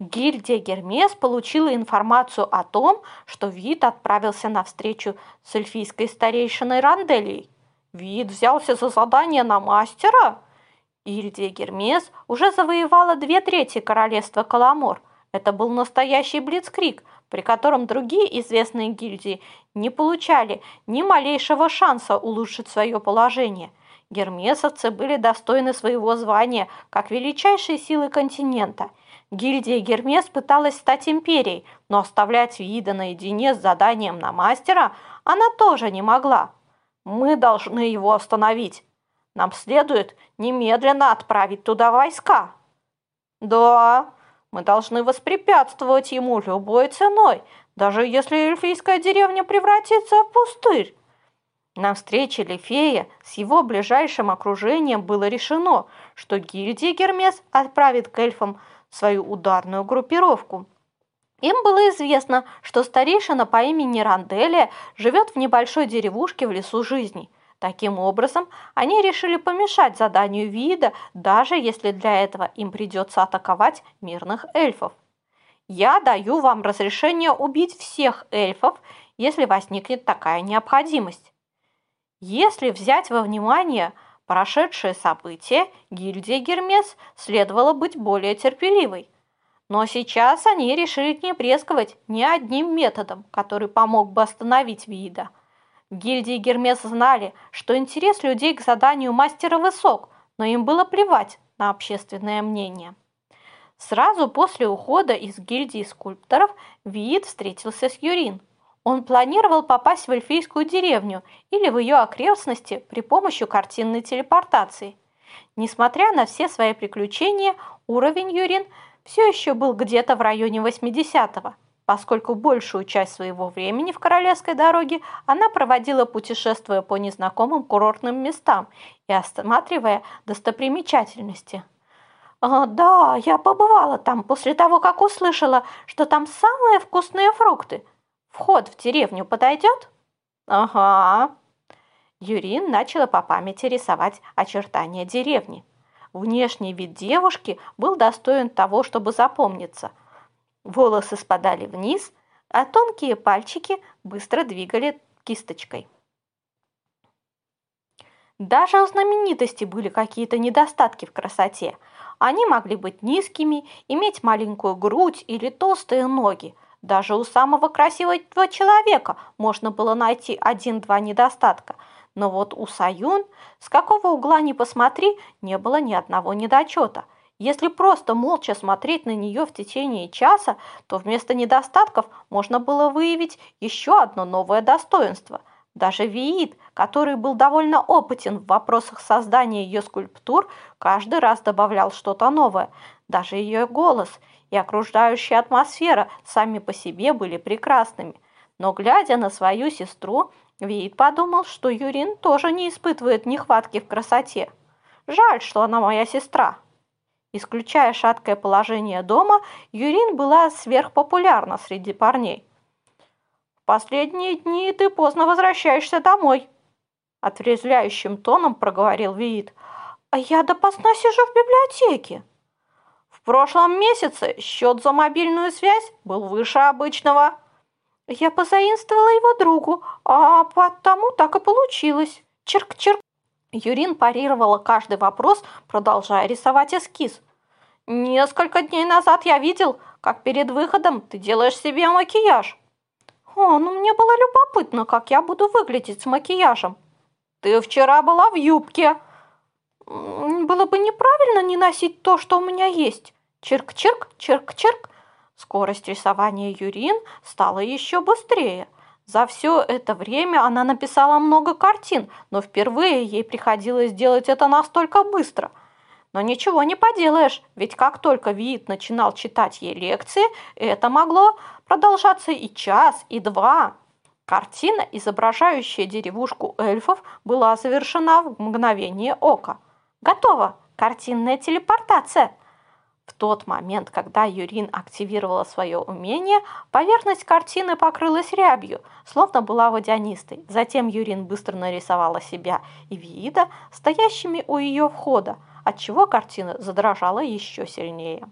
Гильдия Гермес получила информацию о том, что Вид отправился на встречу с эльфийской старейшиной Ранделией. Вид взялся за задание на мастера? Гильдия Гермес уже завоевала две трети королевства Каламор. Это был настоящий блицкрик, при котором другие известные гильдии не получали ни малейшего шанса улучшить свое положение. Гермесовцы были достойны своего звания как величайшие силы континента – Гильдия Гермес пыталась стать империей, но оставлять Вида наедине с заданием на мастера она тоже не могла. Мы должны его остановить. Нам следует немедленно отправить туда войска. Да, мы должны воспрепятствовать ему любой ценой, даже если эльфийская деревня превратится в пустырь. На встрече Лефея с его ближайшим окружением было решено, что гильдия Гермес отправит к эльфам – свою ударную группировку. Им было известно, что старейшина по имени Ранделия живет в небольшой деревушке в лесу жизни. Таким образом, они решили помешать заданию вида, даже если для этого им придется атаковать мирных эльфов. Я даю вам разрешение убить всех эльфов, если возникнет такая необходимость. Если взять во внимание прошедшие события, гильдии Гермес следовало быть более терпеливой. Но сейчас они решили не брезговать ни одним методом, который помог бы остановить Вида. Гильдии Гермес знали, что интерес людей к заданию мастера высок, но им было плевать на общественное мнение. Сразу после ухода из гильдии скульпторов Виит встретился с Юрин – он планировал попасть в эльфийскую деревню или в ее окрестности при помощи картинной телепортации. Несмотря на все свои приключения, уровень Юрин все еще был где-то в районе 80-го, поскольку большую часть своего времени в Королевской дороге она проводила путешествуя по незнакомым курортным местам и осматривая достопримечательности. «А, «Да, я побывала там после того, как услышала, что там самые вкусные фрукты», Вход в деревню подойдет? Ага. Юрин начала по памяти рисовать очертания деревни. Внешний вид девушки был достоин того, чтобы запомниться. Волосы спадали вниз, а тонкие пальчики быстро двигали кисточкой. Даже у знаменитости были какие-то недостатки в красоте. Они могли быть низкими, иметь маленькую грудь или толстые ноги, даже у самого красивого человека можно было найти один-два недостатка. Но вот у Саюн, с какого угла ни посмотри, не было ни одного недочета. Если просто молча смотреть на нее в течение часа, то вместо недостатков можно было выявить еще одно новое достоинство. Даже Виит, который был довольно опытен в вопросах создания ее скульптур, каждый раз добавлял что-то новое. Даже ее голос – и окружающая атмосфера сами по себе были прекрасными. Но, глядя на свою сестру, Вид подумал, что Юрин тоже не испытывает нехватки в красоте. Жаль, что она моя сестра. Исключая шаткое положение дома, Юрин была сверхпопулярна среди парней. «В последние дни ты поздно возвращаешься домой», – отрезвляющим тоном проговорил Виит. «А я допоздна сижу в библиотеке» прошлом месяце счет за мобильную связь был выше обычного. Я позаимствовала его другу, а потому так и получилось. Черк-черк. Юрин парировала каждый вопрос, продолжая рисовать эскиз. Несколько дней назад я видел, как перед выходом ты делаешь себе макияж. О, ну мне было любопытно, как я буду выглядеть с макияжем. Ты вчера была в юбке. Было бы неправильно не носить то, что у меня есть. Чирк-чирк, чирк-чирк. Скорость рисования Юрин стала еще быстрее. За все это время она написала много картин, но впервые ей приходилось делать это настолько быстро. Но ничего не поделаешь, ведь как только Виит начинал читать ей лекции, это могло продолжаться и час, и два. Картина, изображающая деревушку эльфов, была завершена в мгновение ока. Готово! Картинная телепортация! В тот момент, когда Юрин активировала свое умение, поверхность картины покрылась рябью, словно была водянистой. Затем Юрин быстро нарисовала себя и Виида, стоящими у ее входа, отчего картина задрожала еще сильнее.